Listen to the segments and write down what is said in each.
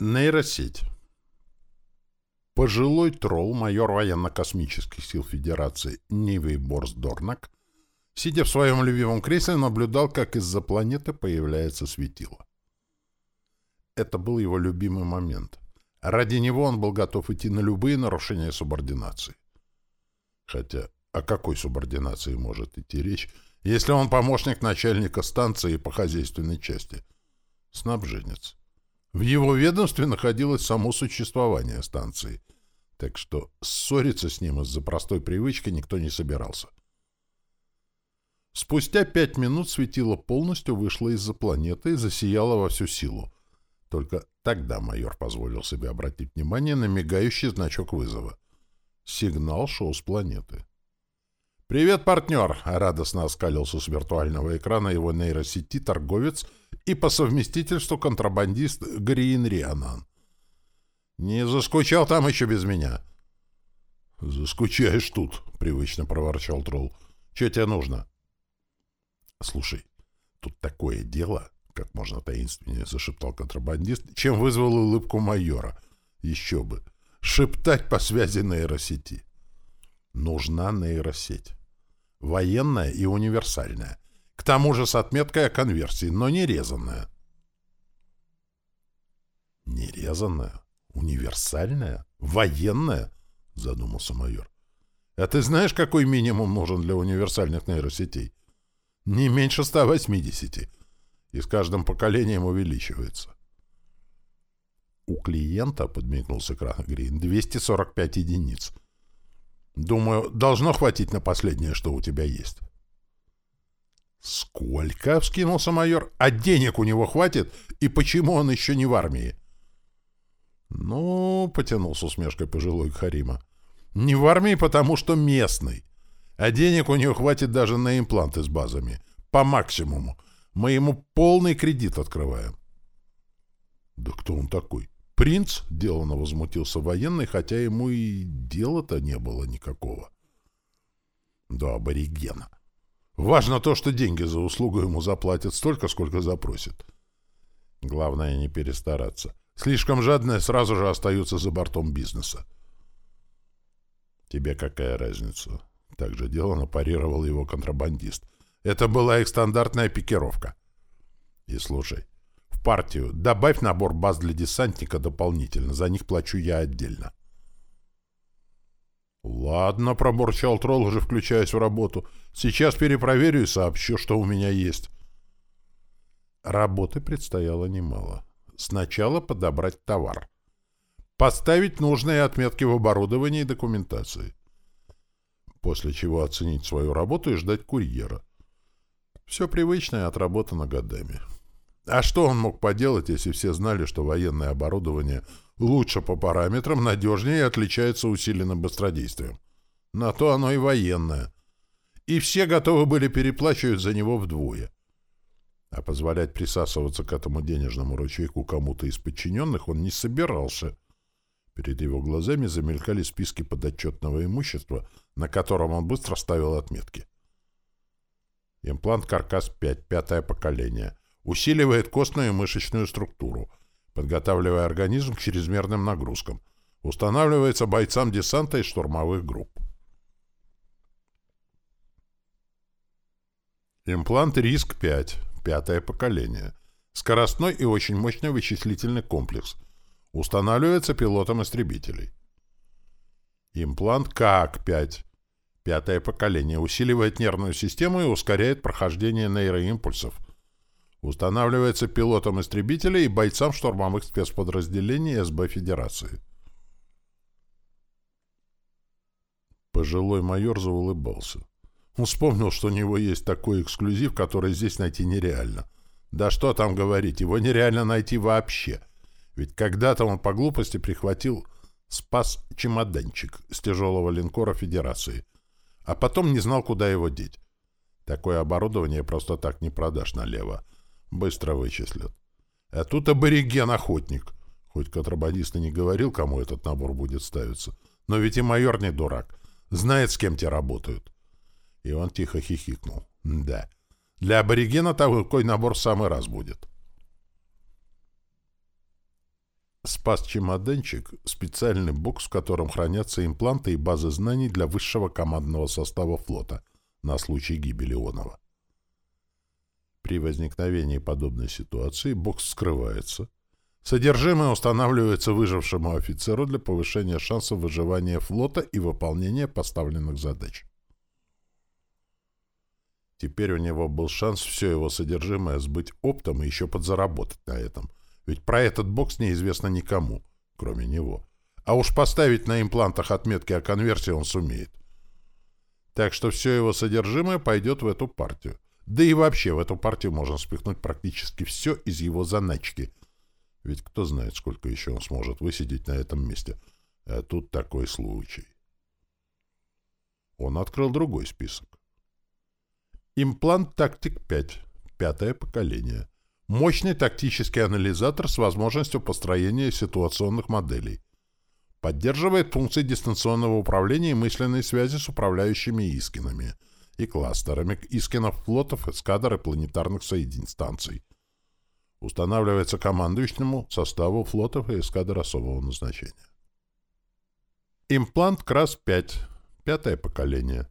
Нейросеть. Пожилой тролл, майор военно-космических сил Федерации Нивей Борс сидя в своем любимом кресле, наблюдал, как из-за планеты появляется светило. Это был его любимый момент. Ради него он был готов идти на любые нарушения субординации. Хотя о какой субординации может идти речь, если он помощник начальника станции по хозяйственной части? Снабженец. В его ведомстве находилось само существование станции, так что ссориться с ним из-за простой привычки никто не собирался. Спустя пять минут светило полностью вышло из-за планеты и засияло во всю силу. Только тогда майор позволил себе обратить внимание на мигающий значок вызова. Сигнал шел с планеты. «Привет, партнер!» — радостно оскалился с виртуального экрана его нейросети торговец и по совместительству контрабандист Гриин Рианан. «Не заскучал там еще без меня?» «Заскучаешь тут», — привычно проворчал тролл. «Че тебе нужно?» «Слушай, тут такое дело», — как можно таинственнее зашептал контрабандист, чем вызвал улыбку майора. «Еще бы! Шептать по связи нейросети!» «Нужна нейросеть» военная и универсальная. К тому же с отметкой о конверсии, но не резанная. Нерезанная? Универсальная? Военная? Задумался майор. А ты знаешь, какой минимум нужен для универсальных нейросетей? Не меньше 180. И с каждым поколением увеличивается. У клиента, подмигнул с экрана Грин, 245 единиц. Думаю, должно хватить на последнее, что у тебя есть. Сколько? — вскинулся майор. А денег у него хватит? И почему он еще не в армии? Ну, — потянул с усмешкой пожилой Харима. Не в армии, потому что местный. А денег у него хватит даже на импланты с базами. По максимуму. Мы ему полный кредит открываем. Да кто он такой? «Принц?» — деланно возмутился военный, хотя ему и дела-то не было никакого. «Да, аборигена. Важно то, что деньги за услугу ему заплатят столько, сколько запросят. Главное не перестараться. Слишком жадные сразу же остаются за бортом бизнеса. «Тебе какая разница?» — также деланно парировал его контрабандист. «Это была их стандартная пикировка. И слушай, партию. Добавь набор баз для десантника дополнительно. За них плачу я отдельно. «Ладно», — пробурчал тролл, уже включаясь в работу. «Сейчас перепроверю и сообщу, что у меня есть». Работы предстояло немало. Сначала подобрать товар. Поставить нужные отметки в оборудовании и документации. После чего оценить свою работу и ждать курьера. Все привычное отработано годами. А что он мог поделать, если все знали, что военное оборудование лучше по параметрам, надежнее и отличается усиленным быстродействием? На то оно и военное. И все готовы были переплачивать за него вдвое. А позволять присасываться к этому денежному ручейку кому-то из подчиненных он не собирался. Перед его глазами замелькали списки подотчетного имущества, на котором он быстро ставил отметки. Имплант «Каркас-5», пятое поколение усиливает костную и мышечную структуру, подготавливая организм к чрезмерным нагрузкам, устанавливается бойцам десанта и штурмовых групп. Имплант РИСК-5, пятое поколение. Скоростной и очень мощный вычислительный комплекс. Устанавливается пилотом истребителей. Имплант КАК-5, пятое поколение. Усиливает нервную систему и ускоряет прохождение нейроимпульсов – Устанавливается пилотом истребителей и бойцам штурмовых спецподразделений СБ Федерации. Пожилой майор заулыбался. Он вспомнил, что у него есть такой эксклюзив, который здесь найти нереально. Да что там говорить, его нереально найти вообще. Ведь когда-то он по глупости прихватил спас чемоданчик с тяжелого линкора Федерации, а потом не знал, куда его деть. Такое оборудование просто так не продашь налево. Быстро вычислят. А тут абориген-охотник. Хоть контрабандист и не говорил, кому этот набор будет ставиться. Но ведь и майор не дурак. Знает, с кем те работают. И он тихо хихикнул. Да. Для аборигена такой набор в самый раз будет. С Спас-чемоданчик — специальный бокс, в котором хранятся импланты и базы знаний для высшего командного состава флота на случай гибели Онова. При возникновении подобной ситуации бокс вскрывается. Содержимое устанавливается выжившему офицеру для повышения шансов выживания флота и выполнения поставленных задач. Теперь у него был шанс все его содержимое сбыть оптом и еще подзаработать на этом — ведь про этот бокс неизвестно никому, кроме него. А уж поставить на имплантах отметки о конверсии он сумеет. Так что все его содержимое пойдет в эту партию. Да и вообще в эту партию можно спихнуть практически все из его заначки. Ведь кто знает, сколько еще он сможет высидеть на этом месте. А тут такой случай. Он открыл другой список. Имплант «Тактик 5». Пятое поколение. Мощный тактический анализатор с возможностью построения ситуационных моделей. Поддерживает функции дистанционного управления и мысленной связи с управляющими искинами и кластерами искинов флотов, эскадр и планетарных соединстанций. Устанавливается командующему составу флотов и эскадр особого назначения. Имплант КРАС-5. Пятое поколение.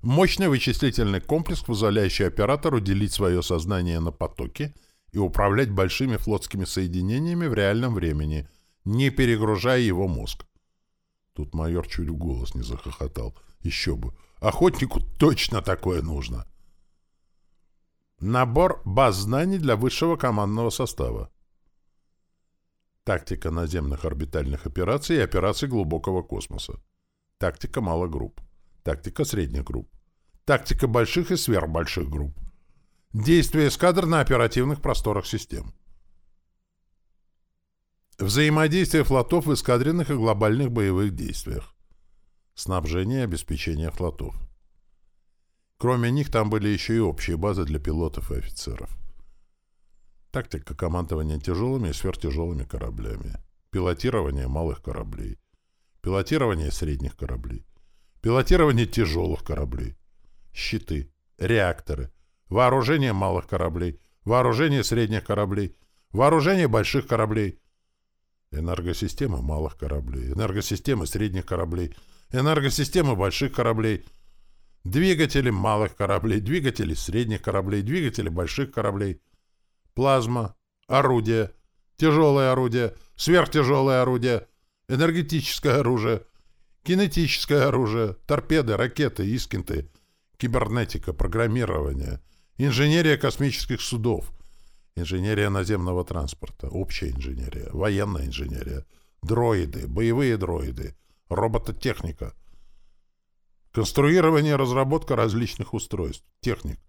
Мощный вычислительный комплекс, позволяющий оператору делить свое сознание на потоки – и управлять большими флотскими соединениями в реальном времени, не перегружая его мозг. Тут майор чуть в голос не захохотал. Еще бы. Охотнику точно такое нужно. Набор баз знаний для высшего командного состава. Тактика наземных орбитальных операций и операций глубокого космоса. Тактика малых групп. Тактика средних групп. Тактика больших и сверхбольших групп. Действия эскадр на оперативных просторах систем. Взаимодействие флотов в эскадренных и глобальных боевых действиях. Снабжение и обеспечение флотов. Кроме них там были еще и общие базы для пилотов и офицеров. Тактика командования тяжелыми и сверхтяжелыми кораблями. Пилотирование малых кораблей. Пилотирование средних кораблей. Пилотирование тяжелых кораблей. Щиты. Реакторы вооружение малых кораблей, вооружение средних кораблей, вооружение больших кораблей, энергосистемы малых кораблей, энергосистемы средних кораблей, энергосистемы больших кораблей, двигатели малых кораблей, двигатели средних кораблей, двигатели больших кораблей, плазма, орудие, тяжелое орудие, сверхтяжелое орудие, энергетическое оружие, кинетическое оружие, торпеды, ракеты, искинты, кибернетика, программирование — Инженерия космических судов, инженерия наземного транспорта, общая инженерия, военная инженерия, дроиды, боевые дроиды, робототехника, конструирование и разработка различных устройств, техник,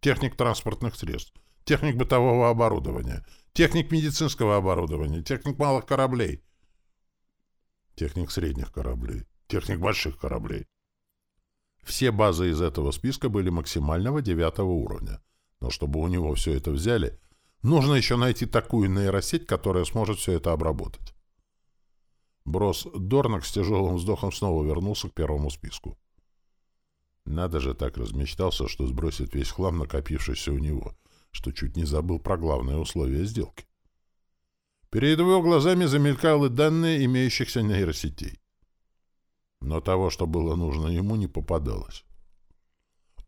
техник транспортных средств, техник бытового оборудования, техник медицинского оборудования, техник малых кораблей, техник средних кораблей, техник больших кораблей. Все базы из этого списка были максимального девятого уровня. Но чтобы у него все это взяли, нужно еще найти такую нейросеть, которая сможет все это обработать. Брос Дорнак с тяжелым вздохом снова вернулся к первому списку. Надо же так размечтался, что сбросит весь хлам, накопившийся у него, что чуть не забыл про главное условие сделки. Перед его глазами замелькали данные имеющихся нейросетей но того, что было нужно ему, не попадалось.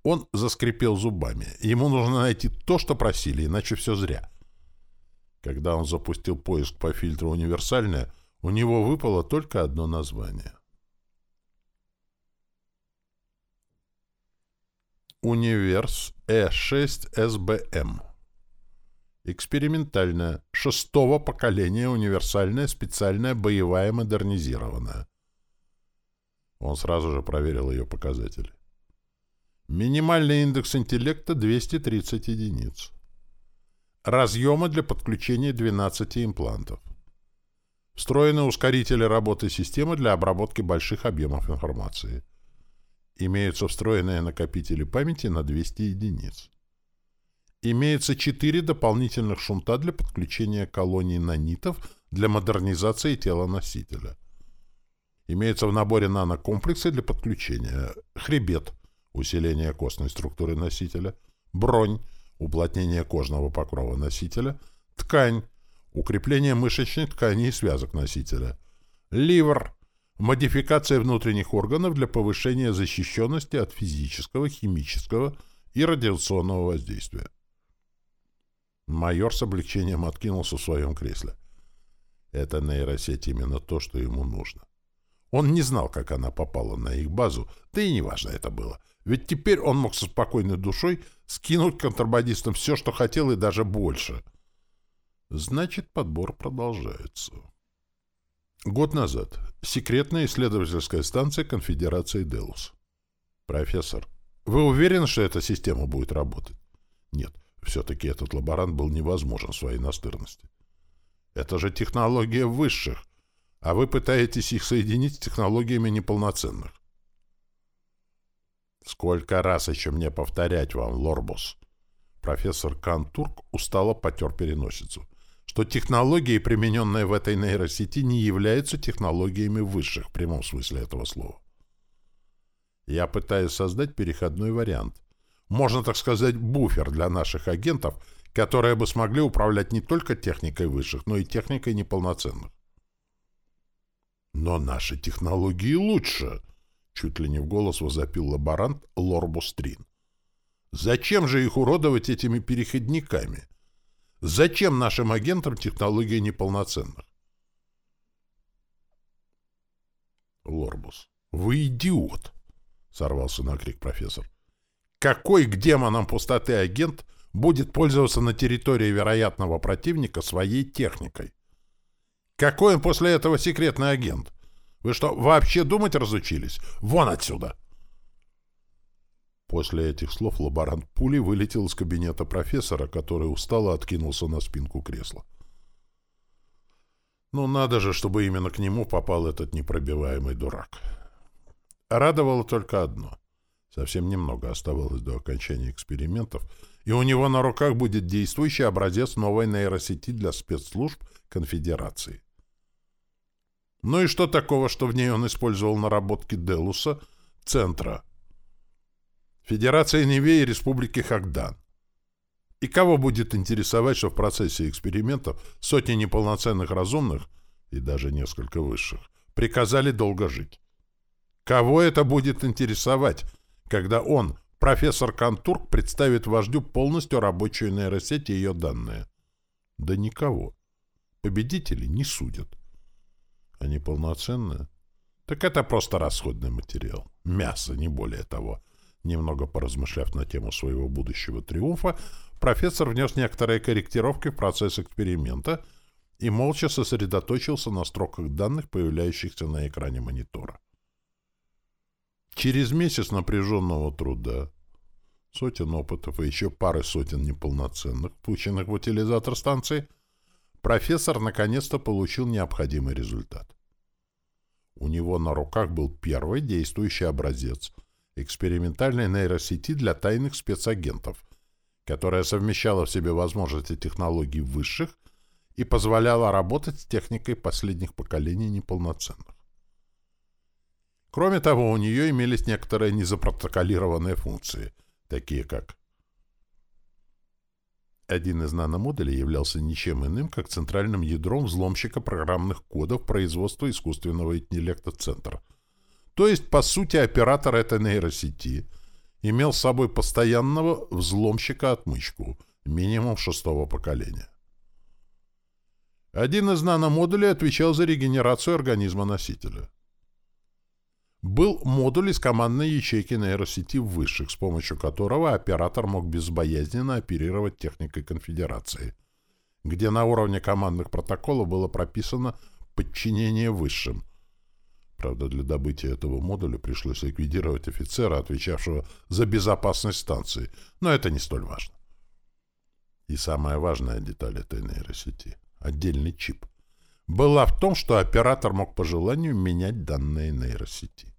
Он заскрипел зубами. Ему нужно найти то, что просили, иначе все зря. Когда он запустил поиск по фильтру «Универсальное», у него выпало только одно название. Универс Э6СБМ. Экспериментальная, шестого поколения универсальная специальная боевая модернизированная. Он сразу же проверил ее показатели. Минимальный индекс интеллекта 230 единиц. Разъемы для подключения 12 имплантов. Встроены ускорители работы системы для обработки больших объемов информации. Имеются встроенные накопители памяти на 200 единиц. Имеется 4 дополнительных шунта для подключения колоний нанитов для модернизации тела носителя. Имеются в наборе нанокомплексы для подключения. Хребет – усиление костной структуры носителя. Бронь – уплотнение кожного покрова носителя. Ткань – укрепление мышечной ткани и связок носителя, ливр, модификация внутренних органов для повышения защищенности от физического, химического и радиационного воздействия. Майор с облегчением откинулся в своем кресле. Это нейросеть именно то, что ему нужно. Он не знал, как она попала на их базу, да и неважно это было. Ведь теперь он мог со спокойной душой скинуть контрабандистам все, что хотел, и даже больше. Значит, подбор продолжается. Год назад. Секретная исследовательская станция Конфедерации Делус. Профессор, вы уверены, что эта система будет работать? Нет, все-таки этот лаборант был невозможен в своей настырности. Это же технология высших а вы пытаетесь их соединить с технологиями неполноценных. Сколько раз еще мне повторять вам, Лорбус? Профессор Кантурк устало потер переносицу, что технологии, примененные в этой нейросети, не являются технологиями высших в прямом смысле этого слова. Я пытаюсь создать переходной вариант. Можно, так сказать, буфер для наших агентов, которые бы смогли управлять не только техникой высших, но и техникой неполноценных. «Но наши технологии лучше!» — чуть ли не в голос возопил лаборант Лорбустрин. «Зачем же их уродовать этими переходниками? Зачем нашим агентам технологии неполноценных?» Лорбус. «Вы идиот!» — сорвался на крик профессор. «Какой к демонам пустоты агент будет пользоваться на территории вероятного противника своей техникой?» Какой он после этого секретный агент? Вы что, вообще думать разучились? Вон отсюда!» После этих слов лаборант пули вылетел из кабинета профессора, который устало откинулся на спинку кресла. Ну, надо же, чтобы именно к нему попал этот непробиваемый дурак. Радовало только одно. Совсем немного оставалось до окончания экспериментов, и у него на руках будет действующий образец новой нейросети для спецслужб Конфедерации. Ну и что такого, что в ней он использовал наработки Делуса, Центра, Федерации Неве и Республики Хагдан? И кого будет интересовать, что в процессе экспериментов сотни неполноценных разумных и даже несколько высших приказали долго жить? Кого это будет интересовать, когда он, профессор Кантурк, представит вождю полностью рабочую нейросеть и ее данные? Да никого. Победители не судят. Они полноценные? Так это просто расходный материал. Мясо, не более того. Немного поразмышляв на тему своего будущего триумфа, профессор внес некоторые корректировки в процесс эксперимента и молча сосредоточился на строках данных, появляющихся на экране монитора. Через месяц напряженного труда, сотен опытов и еще пары сотен неполноценных, пущенных в утилизатор станции, профессор наконец-то получил необходимый результат. У него на руках был первый действующий образец экспериментальной нейросети для тайных спецагентов, которая совмещала в себе возможности технологий высших и позволяла работать с техникой последних поколений неполноценных. Кроме того, у нее имелись некоторые незапротоколированные функции, такие как один из наномодулей являлся ничем иным, как центральным ядром взломщика программных кодов производства искусственного интеллекта центра. То есть, по сути, оператор этой нейросети имел с собой постоянного взломщика-отмычку, минимум шестого поколения. Один из наномодулей отвечал за регенерацию организма носителя был модуль из командной ячейки нейросети высших, с помощью которого оператор мог безбоязненно оперировать техникой конфедерации, где на уровне командных протоколов было прописано подчинение высшим. Правда, для добытия этого модуля пришлось ликвидировать офицера, отвечавшего за безопасность станции, но это не столь важно. И самая важная деталь этой нейросети — отдельный чип — была в том, что оператор мог по желанию менять данные нейросети.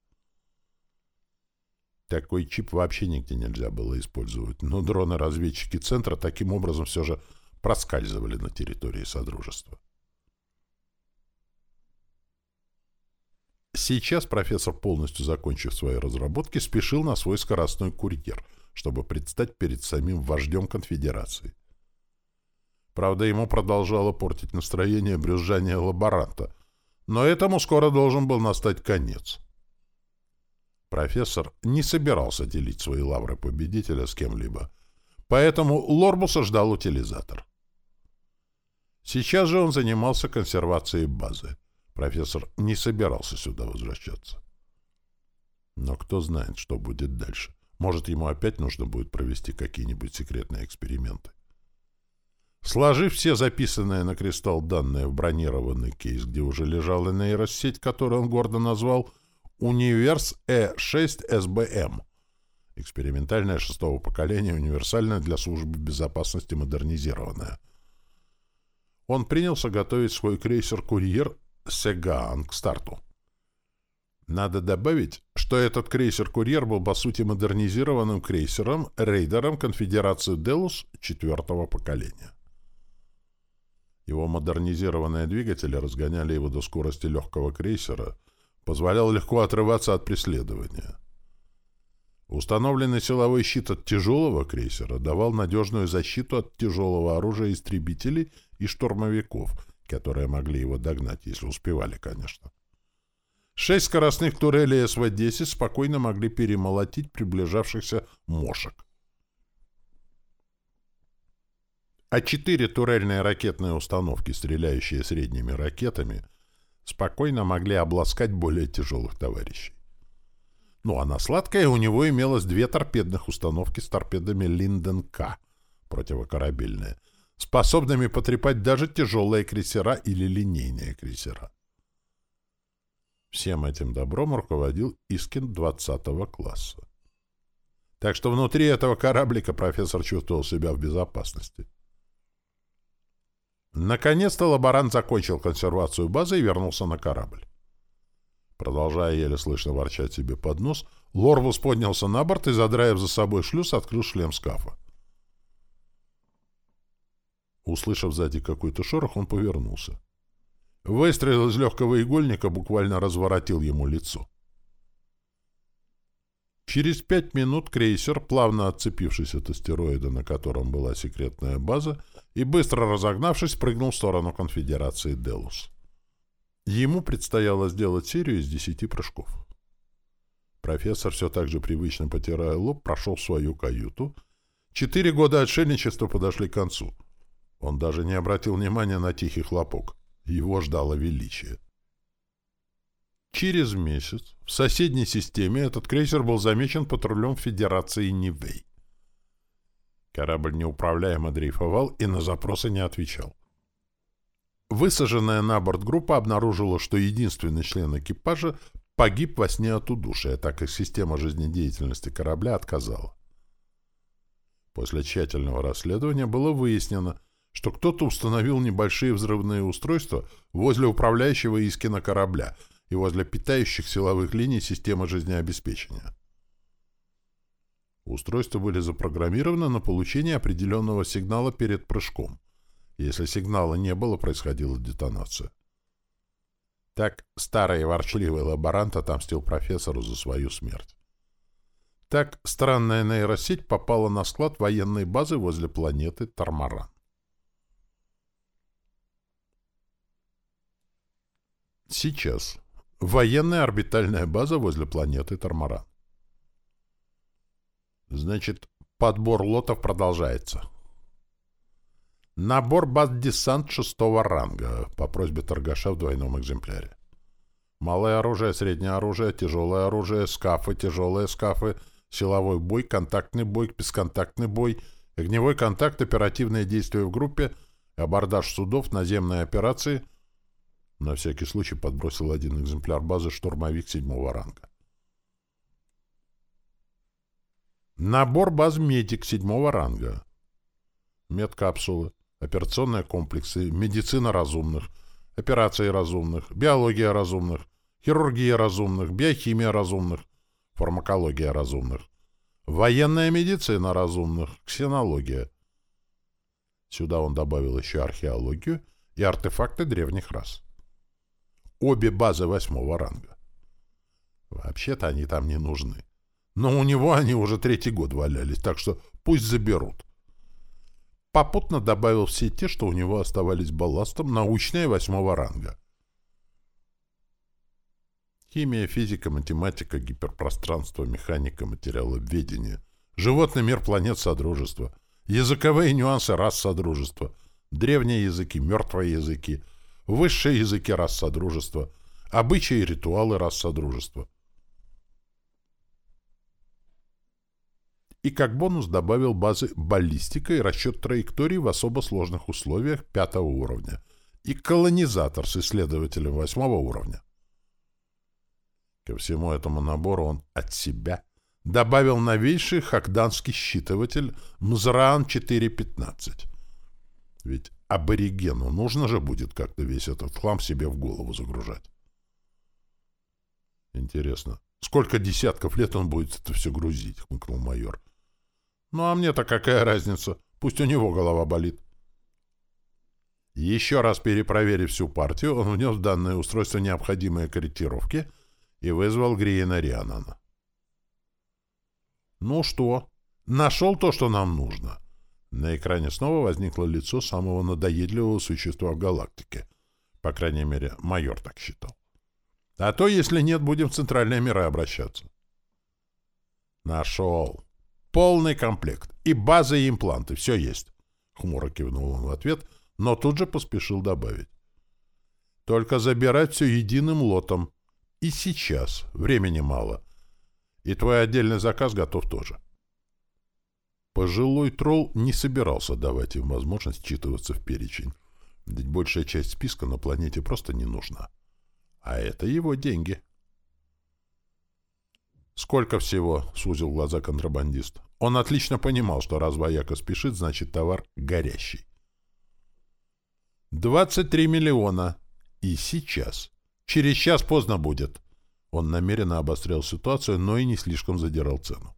Такой чип вообще нигде нельзя было использовать, но дроны-разведчики Центра таким образом все же проскальзывали на территории Содружества. Сейчас профессор, полностью закончив свои разработки, спешил на свой скоростной курьер, чтобы предстать перед самим вождем конфедерации. Правда, ему продолжало портить настроение брюзжание лаборанта, но этому скоро должен был настать конец. Профессор не собирался делить свои лавры победителя с кем-либо, поэтому Лорбуса ждал утилизатор. Сейчас же он занимался консервацией базы. Профессор не собирался сюда возвращаться. Но кто знает, что будет дальше. Может, ему опять нужно будет провести какие-нибудь секретные эксперименты. Сложив все записанные на кристалл данные в бронированный кейс, где уже лежала нейросеть, которую он гордо назвал «Универс Э6СБМ», экспериментальная шестого поколения, универсальная для службы безопасности модернизированная. Он принялся готовить свой крейсер-курьер «Сегаан» к старту. Надо добавить, что этот крейсер-курьер был по сути модернизированным крейсером, рейдером конфедерации «Делус» четвертого поколения. Его модернизированные двигатели разгоняли его до скорости легкого крейсера, позволял легко отрываться от преследования. Установленный силовой щит от тяжелого крейсера давал надежную защиту от тяжелого оружия истребителей и штурмовиков, которые могли его догнать, если успевали, конечно. Шесть скоростных турелей СВ-10 спокойно могли перемолотить приближавшихся мошек. А четыре турельные ракетные установки, стреляющие средними ракетами, спокойно могли обласкать более тяжелых товарищей. Ну а на сладкое у него имелось две торпедных установки с торпедами Линден-К, противокорабельные, способными потрепать даже тяжелые крейсера или линейные крейсера. Всем этим добром руководил Искин 20 класса. Так что внутри этого кораблика профессор чувствовал себя в безопасности. Наконец-то лаборант закончил консервацию базы и вернулся на корабль. Продолжая еле слышно ворчать себе под нос, Лорвус поднялся на борт и, задраив за собой шлюз, открыл шлем скафа. Услышав сзади какой-то шорох, он повернулся. Выстрел из легкого игольника буквально разворотил ему лицо. Через пять минут крейсер, плавно отцепившись от астероида, на котором была секретная база, и быстро разогнавшись, прыгнул в сторону конфедерации Делус. Ему предстояло сделать серию из десяти прыжков. Профессор, все так же привычно потирая лоб, прошел свою каюту. Четыре года отшельничества подошли к концу. Он даже не обратил внимания на тихий хлопок. Его ждало величие. Через месяц в соседней системе этот крейсер был замечен патрулем Федерации Нивей. Корабль неуправляемо дрейфовал и на запросы не отвечал. Высаженная на борт группа обнаружила, что единственный член экипажа погиб во сне от удушия, так как система жизнедеятельности корабля отказала. После тщательного расследования было выяснено, что кто-то установил небольшие взрывные устройства возле управляющего Искина корабля — и возле питающих силовых линий системы жизнеобеспечения. Устройства были запрограммированы на получение определенного сигнала перед прыжком. Если сигнала не было, происходила детонация. Так старый и ворчливый лаборант отомстил профессору за свою смерть. Так странная нейросеть попала на склад военной базы возле планеты Тармаран. Сейчас, Военная орбитальная база возле планеты Тормаран. Значит, подбор лотов продолжается. Набор баз-десант шестого ранга по просьбе торгаша в двойном экземпляре. Малое оружие, среднее оружие, тяжелое оружие, скафы, тяжелые скафы, силовой бой, контактный бой, бесконтактный бой, огневой контакт, оперативные действия в группе, абордаж судов, наземные операции — на всякий случай подбросил один экземпляр базы штурмовик седьмого ранга. Набор баз «Медик» седьмого ранга. Медкапсулы, операционные комплексы, медицина разумных, операции разумных, биология разумных, хирургия разумных, биохимия разумных, фармакология разумных, военная медицина разумных, ксенология. Сюда он добавил еще археологию и артефакты древних рас обе базы восьмого ранга. Вообще-то они там не нужны. Но у него они уже третий год валялись, так что пусть заберут. Попутно добавил все те, что у него оставались балластом, научные восьмого ранга. Химия, физика, математика, гиперпространство, механика, материаловедение, животный мир планет Содружества, языковые нюансы рас Содружества, древние языки, мертвые языки, высшие языки рас Содружества, обычаи и ритуалы рас Содружества. И как бонус добавил базы баллистика и расчет траекторий в особо сложных условиях пятого уровня и колонизатор с исследователем восьмого уровня. Ко всему этому набору он от себя добавил новейший хакданский считыватель Мзраан 415. Ведь аборигену нужно же будет как-то весь этот хлам себе в голову загружать. Интересно, сколько десятков лет он будет это все грузить, хмыкнул майор. Ну а мне-то какая разница? Пусть у него голова болит. Еще раз перепроверив всю партию, он внес в данное устройство необходимые корректировки — и вызвал Гриена Рианана. «Ну что? Нашел то, что нам нужно?» На экране снова возникло лицо самого надоедливого существа в галактике. По крайней мере, майор так считал. А то, если нет, будем в центральные миры обращаться. Нашел. Полный комплект. И база, и импланты. Все есть. Хмуро кивнул он в ответ, но тут же поспешил добавить. Только забирать все единым лотом. И сейчас. Времени мало. И твой отдельный заказ готов тоже. Пожилой тролл не собирался давать им возможность читываться в перечень. Ведь большая часть списка на планете просто не нужна. А это его деньги. «Сколько всего?» — сузил глаза контрабандист. Он отлично понимал, что раз вояка спешит, значит товар горящий. «Двадцать три миллиона. И сейчас. Через час поздно будет. Он намеренно обострял ситуацию, но и не слишком задирал цену.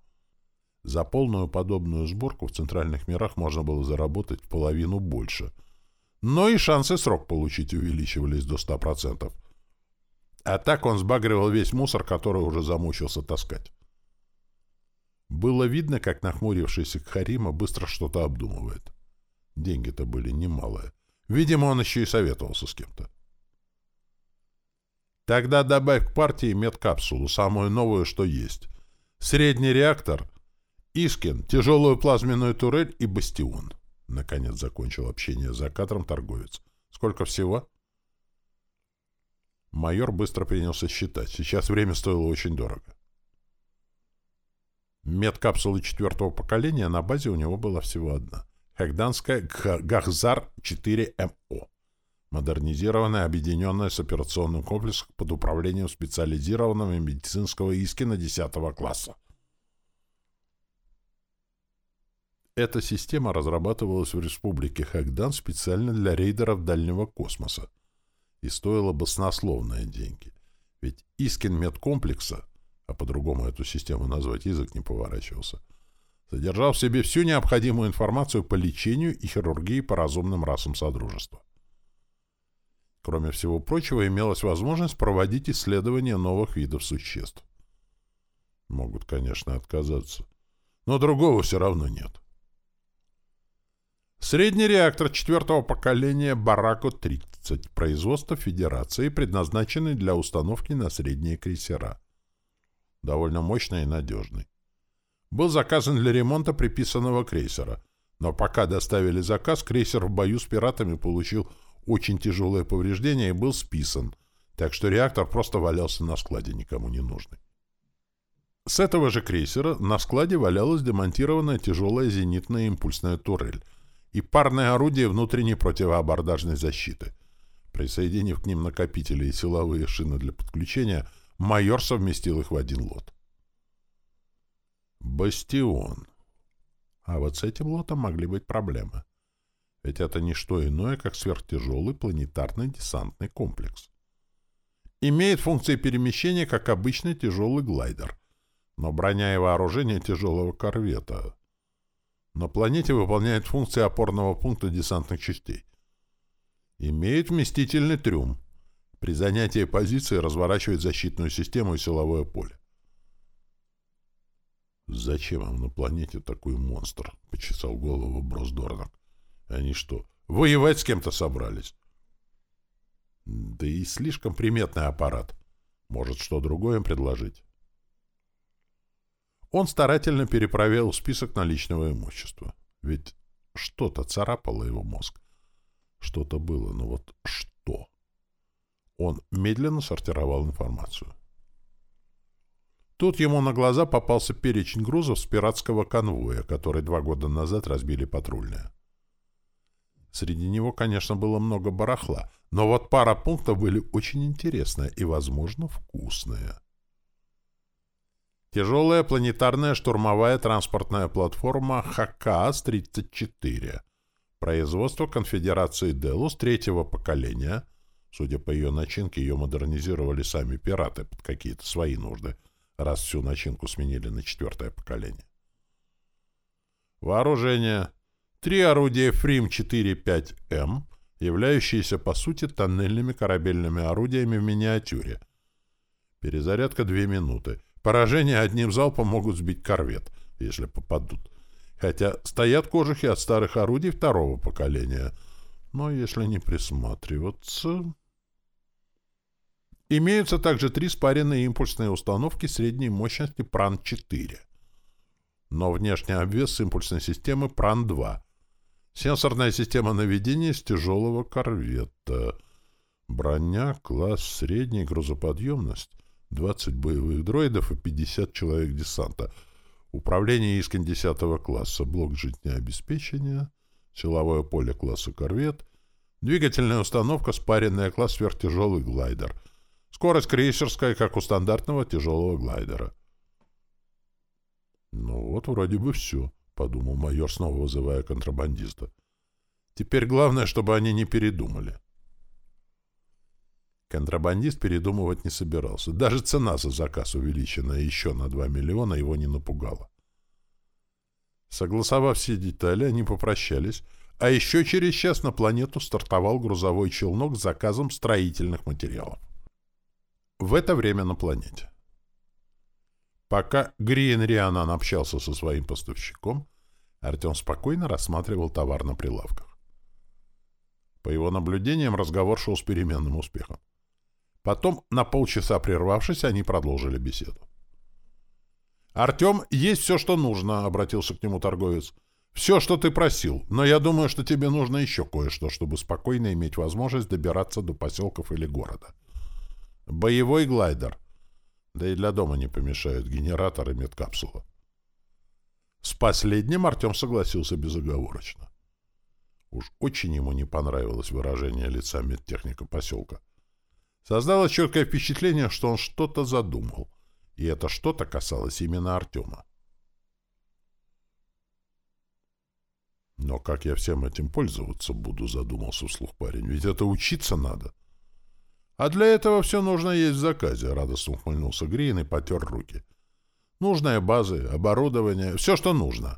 За полную подобную сборку в центральных мирах можно было заработать в половину больше. Но и шансы срок получить увеличивались до 100%. А так он сбагривал весь мусор, который уже замучился таскать. Было видно, как нахмурившийся Харима быстро что-то обдумывает. Деньги-то были немалые. Видимо, он еще и советовался с кем-то. Тогда добавь к партии медкапсулу, самую новую, что есть. Средний реактор, Искин, тяжелую плазменную турель и бастион. Наконец закончил общение с закатором торговец. Сколько всего? Майор быстро принялся считать. Сейчас время стоило очень дорого. Медкапсулы четвертого поколения на базе у него была всего одна. Хагданская Гахзар-4МО модернизированная, объединенная с операционным комплексом под управлением специализированного медицинского Искина 10 класса. Эта система разрабатывалась в республике Хагдан специально для рейдеров дальнего космоса и стоила баснословные деньги. Ведь Искин медкомплекса, а по-другому эту систему назвать язык не поворачивался, содержал в себе всю необходимую информацию по лечению и хирургии по разумным расам Содружества. Кроме всего прочего, имелась возможность проводить исследования новых видов существ. Могут, конечно, отказаться. Но другого все равно нет. Средний реактор четвертого поколения Барако-30, производство Федерации, предназначенный для установки на средние крейсера. Довольно мощный и надежный. Был заказан для ремонта приписанного крейсера, но пока доставили заказ, крейсер в бою с пиратами получил очень тяжелое повреждение и был списан, так что реактор просто валялся на складе, никому не нужный. С этого же крейсера на складе валялась демонтированная тяжелая зенитная импульсная турель и парное орудие внутренней противоабордажной защиты. Присоединив к ним накопители и силовые шины для подключения, майор совместил их в один лот. Бастион. А вот с этим лотом могли быть проблемы ведь это не что иное, как сверхтяжелый планетарный десантный комплекс. Имеет функции перемещения, как обычный тяжелый глайдер, но броня и вооружение тяжелого корвета. На планете выполняет функции опорного пункта десантных частей. Имеет вместительный трюм. При занятии позиции разворачивает защитную систему и силовое поле. «Зачем им на планете такой монстр?» — почесал голову Брос Дорнак. Они что, воевать с кем-то собрались? Да и слишком приметный аппарат. Может, что другое им предложить? Он старательно перепроверил список наличного имущества. Ведь что-то царапало его мозг. Что-то было, но вот что? Он медленно сортировал информацию. Тут ему на глаза попался перечень грузов с пиратского конвоя, который два года назад разбили патрульные. Среди него, конечно, было много барахла, но вот пара пунктов были очень интересные и, возможно, вкусные. Тяжелая планетарная штурмовая транспортная платформа ХКАС-34. Производство конфедерации Делус третьего поколения. Судя по ее начинке, ее модернизировали сами пираты под какие-то свои нужды, раз всю начинку сменили на четвертое поколение. Вооружение. Три орудия ФРИМ-4-5М, являющиеся по сути тоннельными корабельными орудиями в миниатюре. Перезарядка 2 минуты. Поражение одним залпом могут сбить корвет, если попадут. Хотя стоят кожухи от старых орудий второго поколения. Но если не присматриваться... Имеются также три спаренные импульсные установки средней мощности ПРАН-4. Но внешний обвес импульсной системы ПРАН-2 Сенсорная система наведения с тяжелого корвета. Броня, класс средней грузоподъемность, 20 боевых дроидов и 50 человек десанта. Управление искин 10 класса, блок жизнеобеспечения, силовое поле класса корвет, двигательная установка, спаренная класс сверхтяжелый глайдер. Скорость крейсерская, как у стандартного тяжелого глайдера. Ну вот, вроде бы все подумал майор, снова вызывая контрабандиста. Теперь главное, чтобы они не передумали. Контрабандист передумывать не собирался. Даже цена за заказ, увеличенная еще на 2 миллиона, его не напугала. Согласовав все детали, они попрощались, а еще через час на планету стартовал грузовой челнок с заказом строительных материалов. В это время на планете. Пока Гриен Рианан общался со своим поставщиком, Артем спокойно рассматривал товар на прилавках. По его наблюдениям, разговор шел с переменным успехом. Потом, на полчаса прервавшись, они продолжили беседу. «Артем, есть все, что нужно», — обратился к нему торговец. «Все, что ты просил, но я думаю, что тебе нужно еще кое-что, чтобы спокойно иметь возможность добираться до поселков или города. Боевой глайдер. Да и для дома не помешают генератор и медкапсула. С последним Артем согласился безоговорочно. Уж очень ему не понравилось выражение лица медтехника поселка. Создалось четкое впечатление, что он что-то задумал, и это что-то касалось именно Артема. «Но как я всем этим пользоваться буду?» — задумался вслух парень. «Ведь это учиться надо». «А для этого все нужно есть в заказе», — радостно ухмыльнулся Грин и потер руки. «Нужная базы, оборудование, все, что нужно.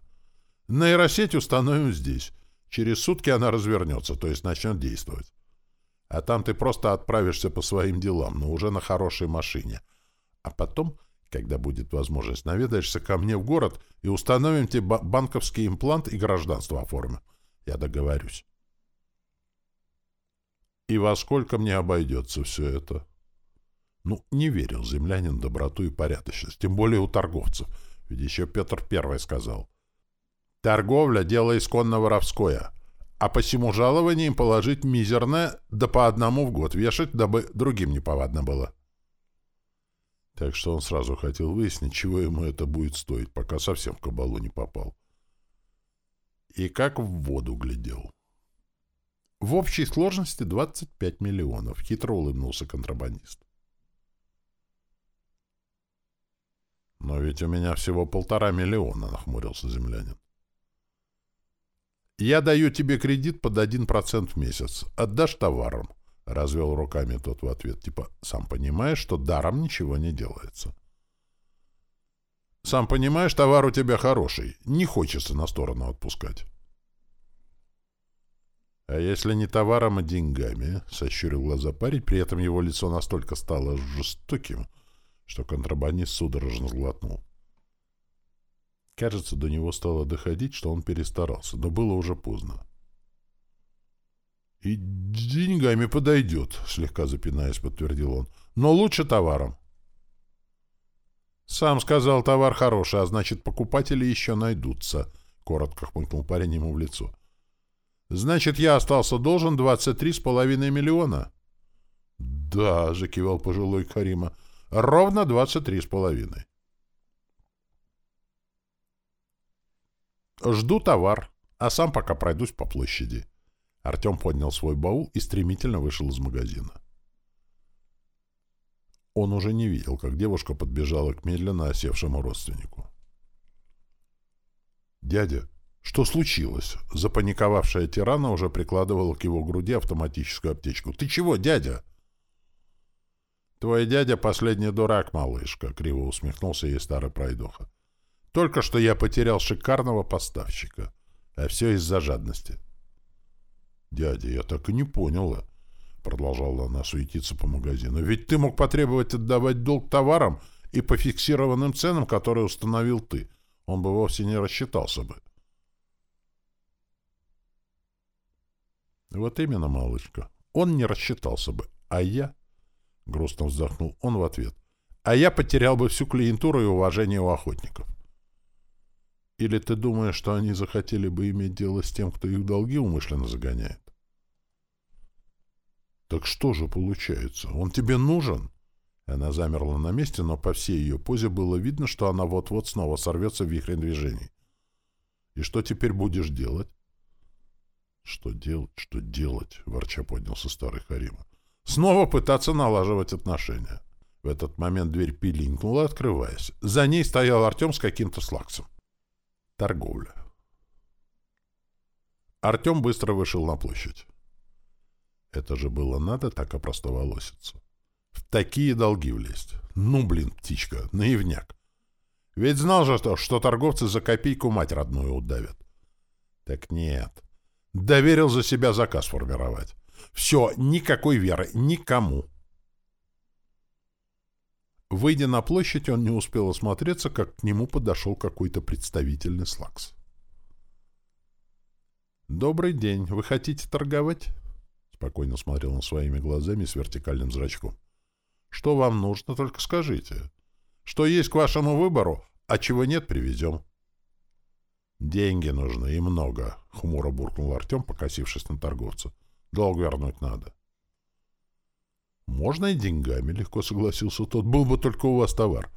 Нейросеть установим здесь. Через сутки она развернется, то есть начнет действовать. А там ты просто отправишься по своим делам, но уже на хорошей машине. А потом, когда будет возможность, наведаешься ко мне в город и установим тебе банковский имплант и гражданство оформим. Я договорюсь». И во сколько мне обойдется все это? Ну, не верил землянин в доброту и порядочность, тем более у торговцев, ведь еще Петр Первый сказал. Торговля — дело исконно воровское, а посему жалование им положить мизерное, да по одному в год вешать, дабы другим неповадно было. Так что он сразу хотел выяснить, чего ему это будет стоить, пока совсем в кабалу не попал. И как в воду глядел. В общей сложности 25 миллионов, хитро улыбнулся контрабандист. Но ведь у меня всего полтора миллиона, нахмурился землянин. Я даю тебе кредит под один процент в месяц. Отдашь товаром? Развел руками тот в ответ, типа, сам понимаешь, что даром ничего не делается. Сам понимаешь, товар у тебя хороший. Не хочется на сторону отпускать. «А если не товаром, а деньгами?» — сощурил глаза парень, при этом его лицо настолько стало жестоким, что контрабандист судорожно сглотнул. Кажется, до него стало доходить, что он перестарался, но было уже поздно. И деньгами подойдет, слегка запинаясь, подтвердил он. Но лучше товаром. Сам сказал, товар хороший, а значит, покупатели еще найдутся, коротко хмыкнул парень ему в лицо. Значит, я остался должен двадцать три с половиной миллиона. Да, закивал пожилой Карима. Ровно двадцать три с половиной. Жду товар, а сам пока пройдусь по площади. Артем поднял свой баул и стремительно вышел из магазина. Он уже не видел, как девушка подбежала к медленно осевшему родственнику. «Дядя, что случилось?» Запаниковавшая тирана уже прикладывала к его груди автоматическую аптечку. «Ты чего, дядя?» «Твой дядя — последний дурак, малышка», — криво усмехнулся ей старый пройдоха. «Только что я потерял шикарного поставщика, а все из-за жадности». «Дядя, я так и не поняла», — продолжала она суетиться по магазину. «Ведь ты мог потребовать отдавать долг товарам и по фиксированным ценам, которые установил ты. Он бы вовсе не рассчитался бы». «Вот именно, малышка. Он не рассчитался бы. А я...» — грустно вздохнул он в ответ. «А я потерял бы всю клиентуру и уважение у охотников». Или ты думаешь, что они захотели бы иметь дело с тем, кто их долги умышленно загоняет? Так что же получается? Он тебе нужен? Она замерла на месте, но по всей ее позе было видно, что она вот-вот снова сорвется в вихре движений. И что теперь будешь делать? Что делать, что делать? Ворча поднялся старый Харима. Снова пытаться налаживать отношения. В этот момент дверь пилинкнула, открываясь. За ней стоял Артем с каким-то слаксом. Торговля. Артем быстро вышел на площадь. Это же было надо так опростоволоситься. В такие долги влезть. Ну, блин, птичка, наивняк. Ведь знал же, что, что торговцы за копейку мать родную удавят. Так нет. Доверил за себя заказ формировать. Все, никакой веры, никому. Выйдя на площадь, он не успел осмотреться, как к нему подошел какой-то представительный слакс. «Добрый день. Вы хотите торговать?» Спокойно смотрел он своими глазами с вертикальным зрачком. «Что вам нужно, только скажите. Что есть к вашему выбору, а чего нет, привезем». «Деньги нужны, и много», — хмуро буркнул Артем, покосившись на торговца. «Долг вернуть надо». «Можно и деньгами», — легко согласился тот. «Был бы только у вас товар».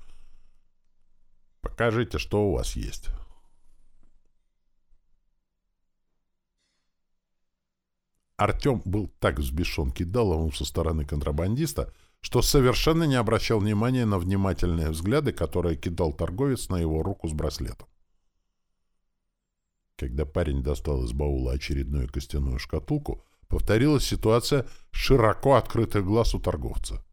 «Покажите, что у вас есть». Артем был так взбешен кидаловым со стороны контрабандиста, что совершенно не обращал внимания на внимательные взгляды, которые кидал торговец на его руку с браслетом. Когда парень достал из баула очередную костяную шкатулку, Повторилась ситуация широко открытых глаз у торговца.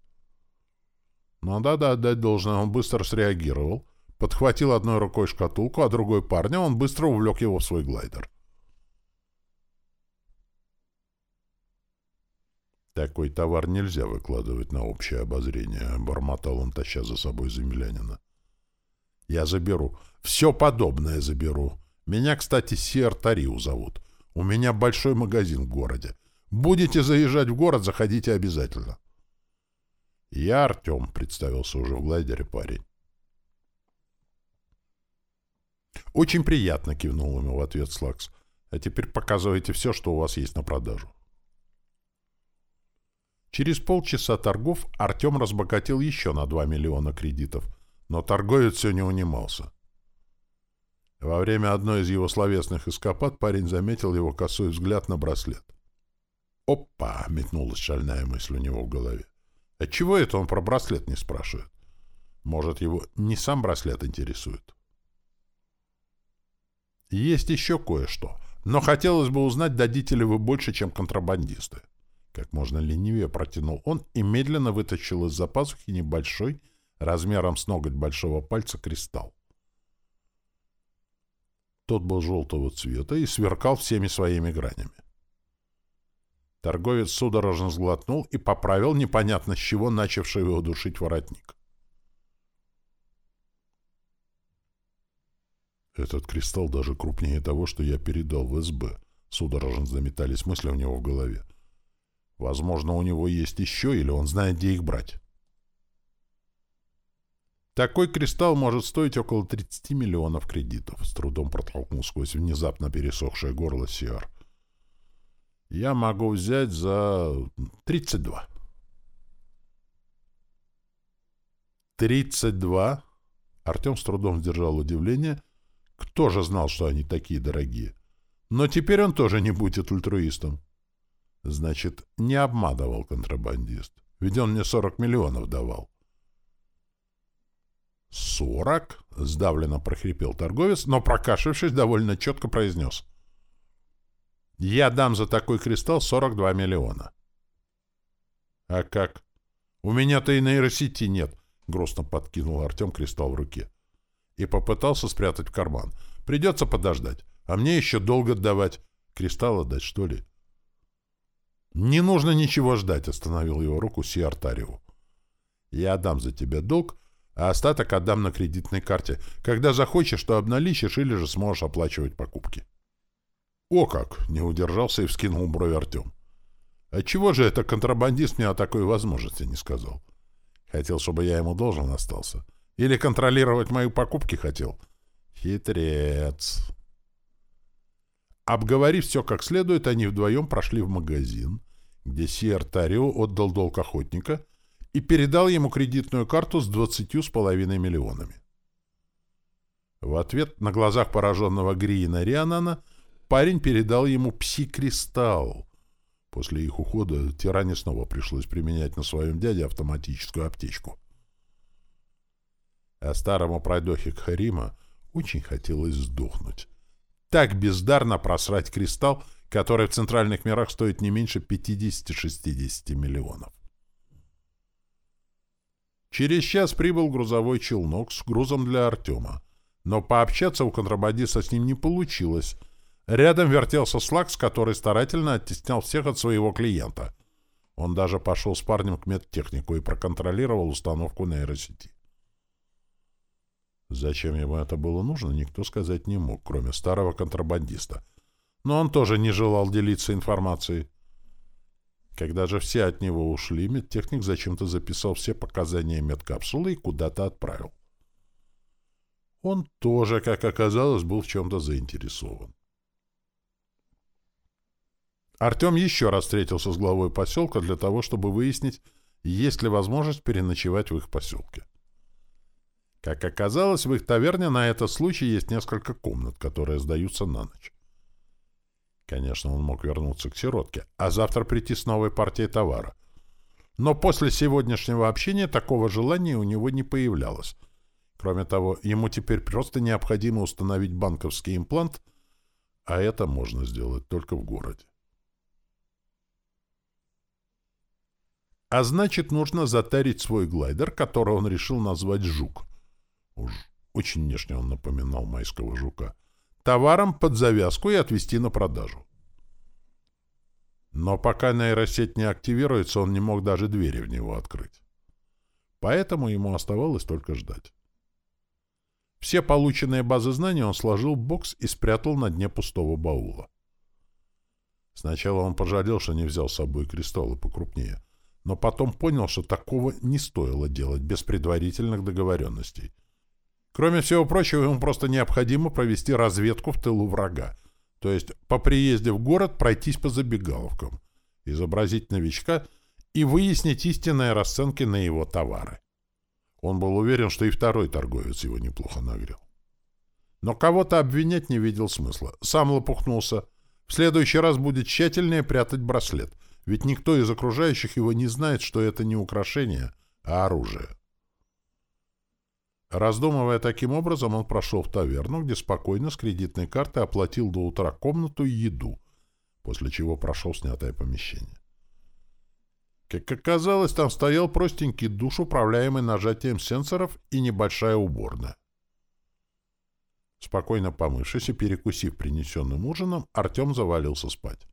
Но да-да, отдать должное, он быстро среагировал, подхватил одной рукой шкатулку, а другой парня он быстро увлек его в свой глайдер. Такой товар нельзя выкладывать на общее обозрение, — бормотал он, таща за собой землянина. Я заберу. Все подобное заберу. Меня, кстати, Сиар Тариу зовут. У меня большой магазин в городе. Будете заезжать в город, заходите обязательно. Я Артем, представился уже в глайдере парень. Очень приятно, кивнул ему в ответ Слакс. А теперь показывайте все, что у вас есть на продажу. Через полчаса торгов Артем разбогател еще на 2 миллиона кредитов, но торговец все не унимался. Во время одной из его словесных эскапад парень заметил его косой взгляд на браслет. «Опа!» — метнулась шальная мысль у него в голове. «Отчего это он про браслет не спрашивает? Может, его не сам браслет интересует?» «Есть еще кое-что, но хотелось бы узнать, дадите ли вы больше, чем контрабандисты». Как можно ленивее протянул он и медленно вытащил из-за пазухи небольшой, размером с ноготь большого пальца, кристалл. Тот был желтого цвета и сверкал всеми своими гранями. Торговец судорожно сглотнул и поправил непонятно с чего начавший его душить воротник. Этот кристалл даже крупнее того, что я передал в СБ. Судорожно заметались мысли у него в голове. Возможно, у него есть еще, или он знает, где их брать. Такой кристалл может стоить около 30 миллионов кредитов, с трудом протолкнул сквозь внезапно пересохшее горло Сиар. Я могу взять за 32. 32? Артем с трудом сдержал удивление. Кто же знал, что они такие дорогие? Но теперь он тоже не будет альтруистом. Значит, не обманывал контрабандист. Ведь он мне 40 миллионов давал. «Сорок?» — сдавленно прохрипел торговец, но, прокашившись, довольно четко произнес. «Я дам за такой кристалл 42 миллиона». «А как? У меня-то и нейросети нет», — грустно подкинул Артем кристалл в руке. И попытался спрятать в карман. «Придется подождать. А мне еще долго давать. Кристалл отдать, что ли?» «Не нужно ничего ждать», — остановил его руку Сиартариу. «Я дам за тебя долг, а остаток отдам на кредитной карте. Когда захочешь, то обналичишь или же сможешь оплачивать покупки». «О как!» — не удержался и вскинул брови Артем. «Отчего же это контрабандист мне о такой возможности не сказал? Хотел, чтобы я ему должен остался. Или контролировать мои покупки хотел? Хитрец!» Обговорив все как следует, они вдвоем прошли в магазин, где Сиер Тарио отдал долг охотника и передал ему кредитную карту с двадцатью с половиной миллионами. В ответ на глазах пораженного Гриина Рианана парень передал ему пси-кристалл. После их ухода тиране снова пришлось применять на своем дяде автоматическую аптечку. А старому пройдохе Харима очень хотелось сдохнуть так бездарно просрать кристалл, который в центральных мирах стоит не меньше 50-60 миллионов. Через час прибыл грузовой челнок с грузом для Артема. Но пообщаться у контрабандиста с ним не получилось. Рядом вертелся Слакс, который старательно оттеснял всех от своего клиента. Он даже пошел с парнем к медтехнику и проконтролировал установку нейросети. Зачем ему это было нужно, никто сказать не мог, кроме старого контрабандиста. Но он тоже не желал делиться информацией. Когда же все от него ушли, медтехник зачем-то записал все показания медкапсулы и куда-то отправил. Он тоже, как оказалось, был в чем-то заинтересован. Артем еще раз встретился с главой поселка для того, чтобы выяснить, есть ли возможность переночевать в их поселке. Как оказалось, в их таверне на этот случай есть несколько комнат, которые сдаются на ночь. Конечно, он мог вернуться к сиротке, а завтра прийти с новой партией товара. Но после сегодняшнего общения такого желания у него не появлялось. Кроме того, ему теперь просто необходимо установить банковский имплант, а это можно сделать только в городе. А значит, нужно затарить свой глайдер, который он решил назвать «Жук». Уж очень внешне он напоминал майского жука. Товаром под завязку и отвезти на продажу. Но пока нейросеть не активируется, он не мог даже двери в него открыть. Поэтому ему оставалось только ждать. Все полученные базы знаний он сложил в бокс и спрятал на дне пустого баула. Сначала он пожалел, что не взял с собой кристаллы покрупнее, но потом понял, что такого не стоило делать без предварительных договоренностей — Кроме всего прочего, ему просто необходимо провести разведку в тылу врага. То есть по приезде в город пройтись по забегаловкам, изобразить новичка и выяснить истинные расценки на его товары. Он был уверен, что и второй торговец его неплохо нагрел. Но кого-то обвинять не видел смысла. Сам лопухнулся. В следующий раз будет тщательнее прятать браслет, ведь никто из окружающих его не знает, что это не украшение, а оружие. Раздумывая таким образом, он прошел в таверну, где спокойно с кредитной карты оплатил до утра комнату и еду, после чего прошел снятое помещение. Как оказалось, там стоял простенький душ, управляемый нажатием сенсоров, и небольшая уборная. Спокойно помывшись и перекусив принесенным ужином, Артем завалился спать.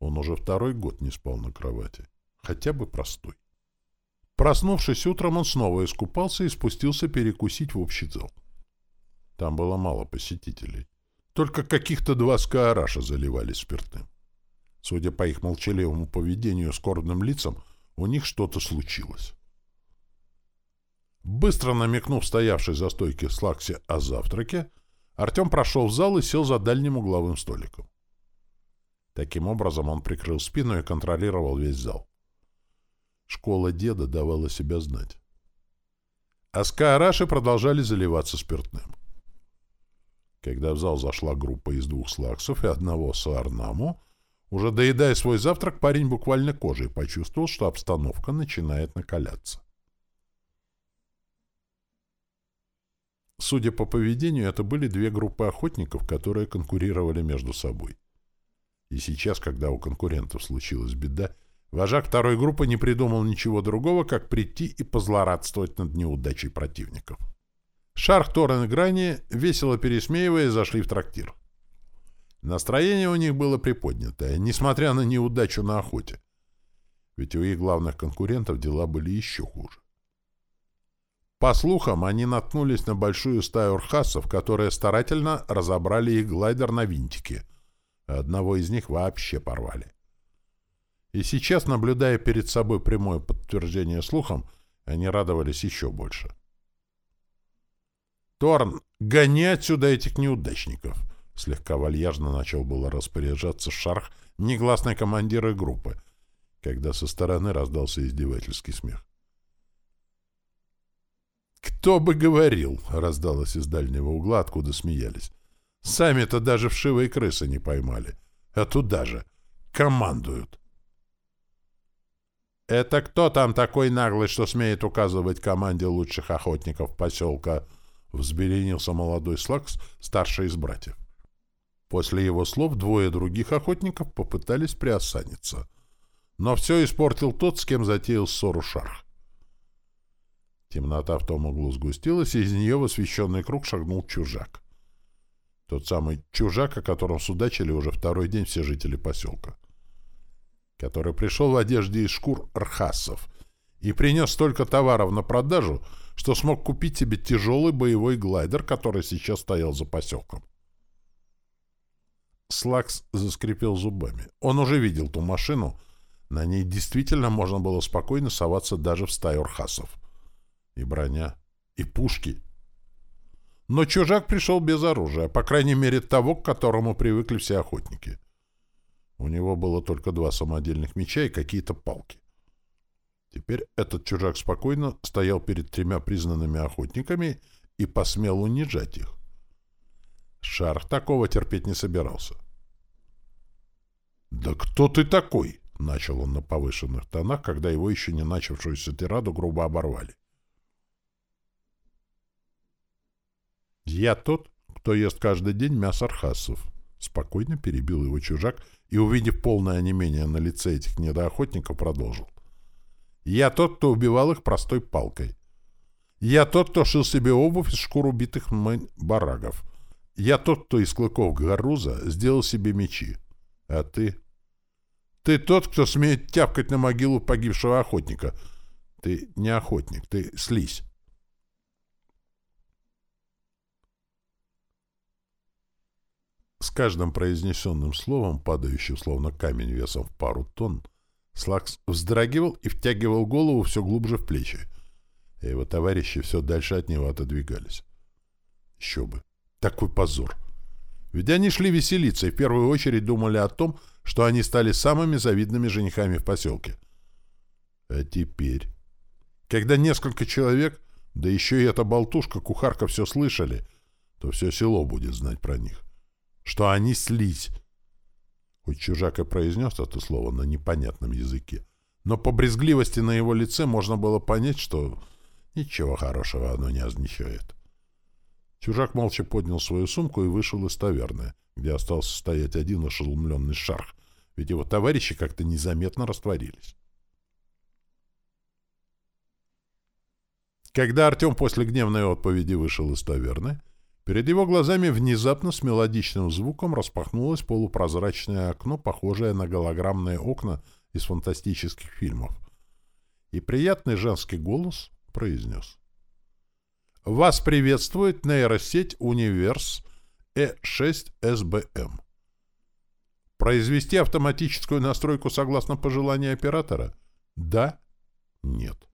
Он уже второй год не спал на кровати. Хотя бы простой. Проснувшись утром, он снова искупался и спустился перекусить в общий зал. Там было мало посетителей. Только каких-то два скаараша заливались спиртным. Судя по их молчаливому поведению и скорбным лицам, у них что-то случилось. Быстро намекнув стоявшей за стойки Слаксе о завтраке, Артем прошел в зал и сел за дальним угловым столиком. Таким образом он прикрыл спину и контролировал весь зал. Школа деда давала себя знать. Аска и Раши продолжали заливаться спиртным. Когда в зал зашла группа из двух слаксов и одного саарнаму, уже доедая свой завтрак, парень буквально кожей почувствовал, что обстановка начинает накаляться. Судя по поведению, это были две группы охотников, которые конкурировали между собой. И сейчас, когда у конкурентов случилась беда, вожак второй группы не придумал ничего другого, как прийти и позлорадствовать над неудачей противников. Шарх, Торрен и Грани, весело пересмеивая, зашли в трактир. Настроение у них было приподнятое, несмотря на неудачу на охоте. Ведь у их главных конкурентов дела были еще хуже. По слухам, они наткнулись на большую стаю урхасов, которые старательно разобрали их глайдер на винтики. Одного из них вообще порвали. И сейчас, наблюдая перед собой прямое подтверждение слухам, они радовались еще больше. «Торн, гони отсюда этих неудачников!» Слегка вальяжно начал было распоряжаться Шарх, негласный командир группы, когда со стороны раздался издевательский смех. «Кто бы говорил!» — раздалось из дальнего угла, откуда смеялись. «Сами-то даже вшивые крысы не поймали. А туда же. Командуют!» «Это кто там такой наглый, что смеет указывать команде лучших охотников поселка?» — взбеленился молодой Слакс, старший из братьев. После его слов двое других охотников попытались приосаниться. Но все испортил тот, с кем затеял ссору Шарх. Темнота в том углу сгустилась, и из нее в освещенный круг шагнул чужак. Тот самый чужак, о котором судачили уже второй день все жители поселка. Который пришел в одежде из шкур архасов и принес столько товаров на продажу, что смог купить себе тяжелый боевой глайдер, который сейчас стоял за поселком. Слакс заскрипел зубами. Он уже видел ту машину. На ней действительно можно было спокойно соваться даже в стаю архасов. И броня, и пушки. Но чужак пришел без оружия, по крайней мере того, к которому привыкли все охотники. У него было только два самодельных меча и какие-то палки. Теперь этот чужак спокойно стоял перед тремя признанными охотниками и посмел унижать их. Шарх такого терпеть не собирался. «Да кто ты такой?» — начал он на повышенных тонах, когда его еще не начавшуюся тираду грубо оборвали. «Я тот, кто ест каждый день мясо архасов», — спокойно перебил его чужак и, увидев полное онемение на лице этих недоохотников, продолжил. «Я тот, кто убивал их простой палкой. Я тот, кто шил себе обувь из шкур убитых мной барагов. Я тот, кто из клыков гаруза сделал себе мечи. А ты? Ты тот, кто смеет тяпкать на могилу погибшего охотника. Ты не охотник, ты слизь. С каждым произнесенным словом, падающим словно камень весом в пару тонн, Слакс вздрагивал и втягивал голову все глубже в плечи. И его товарищи все дальше от него отодвигались. Еще бы! Такой позор! Ведь они шли веселиться и в первую очередь думали о том, что они стали самыми завидными женихами в поселке. А теперь, когда несколько человек, да еще и эта болтушка-кухарка все слышали, то все село будет знать про них что они слизь. Хоть чужак и произнес это слово на непонятном языке, но по брезгливости на его лице можно было понять, что ничего хорошего оно не означает. Чужак молча поднял свою сумку и вышел из таверны, где остался стоять один ошеломленный шарх, ведь его товарищи как-то незаметно растворились. Когда Артем после гневной отповеди вышел из таверны, Перед его глазами внезапно с мелодичным звуком распахнулось полупрозрачное окно, похожее на голограммные окна из фантастических фильмов. И приятный женский голос произнес. «Вас приветствует нейросеть Универс Э6СБМ. Произвести автоматическую настройку согласно пожеланию оператора? Да? Нет.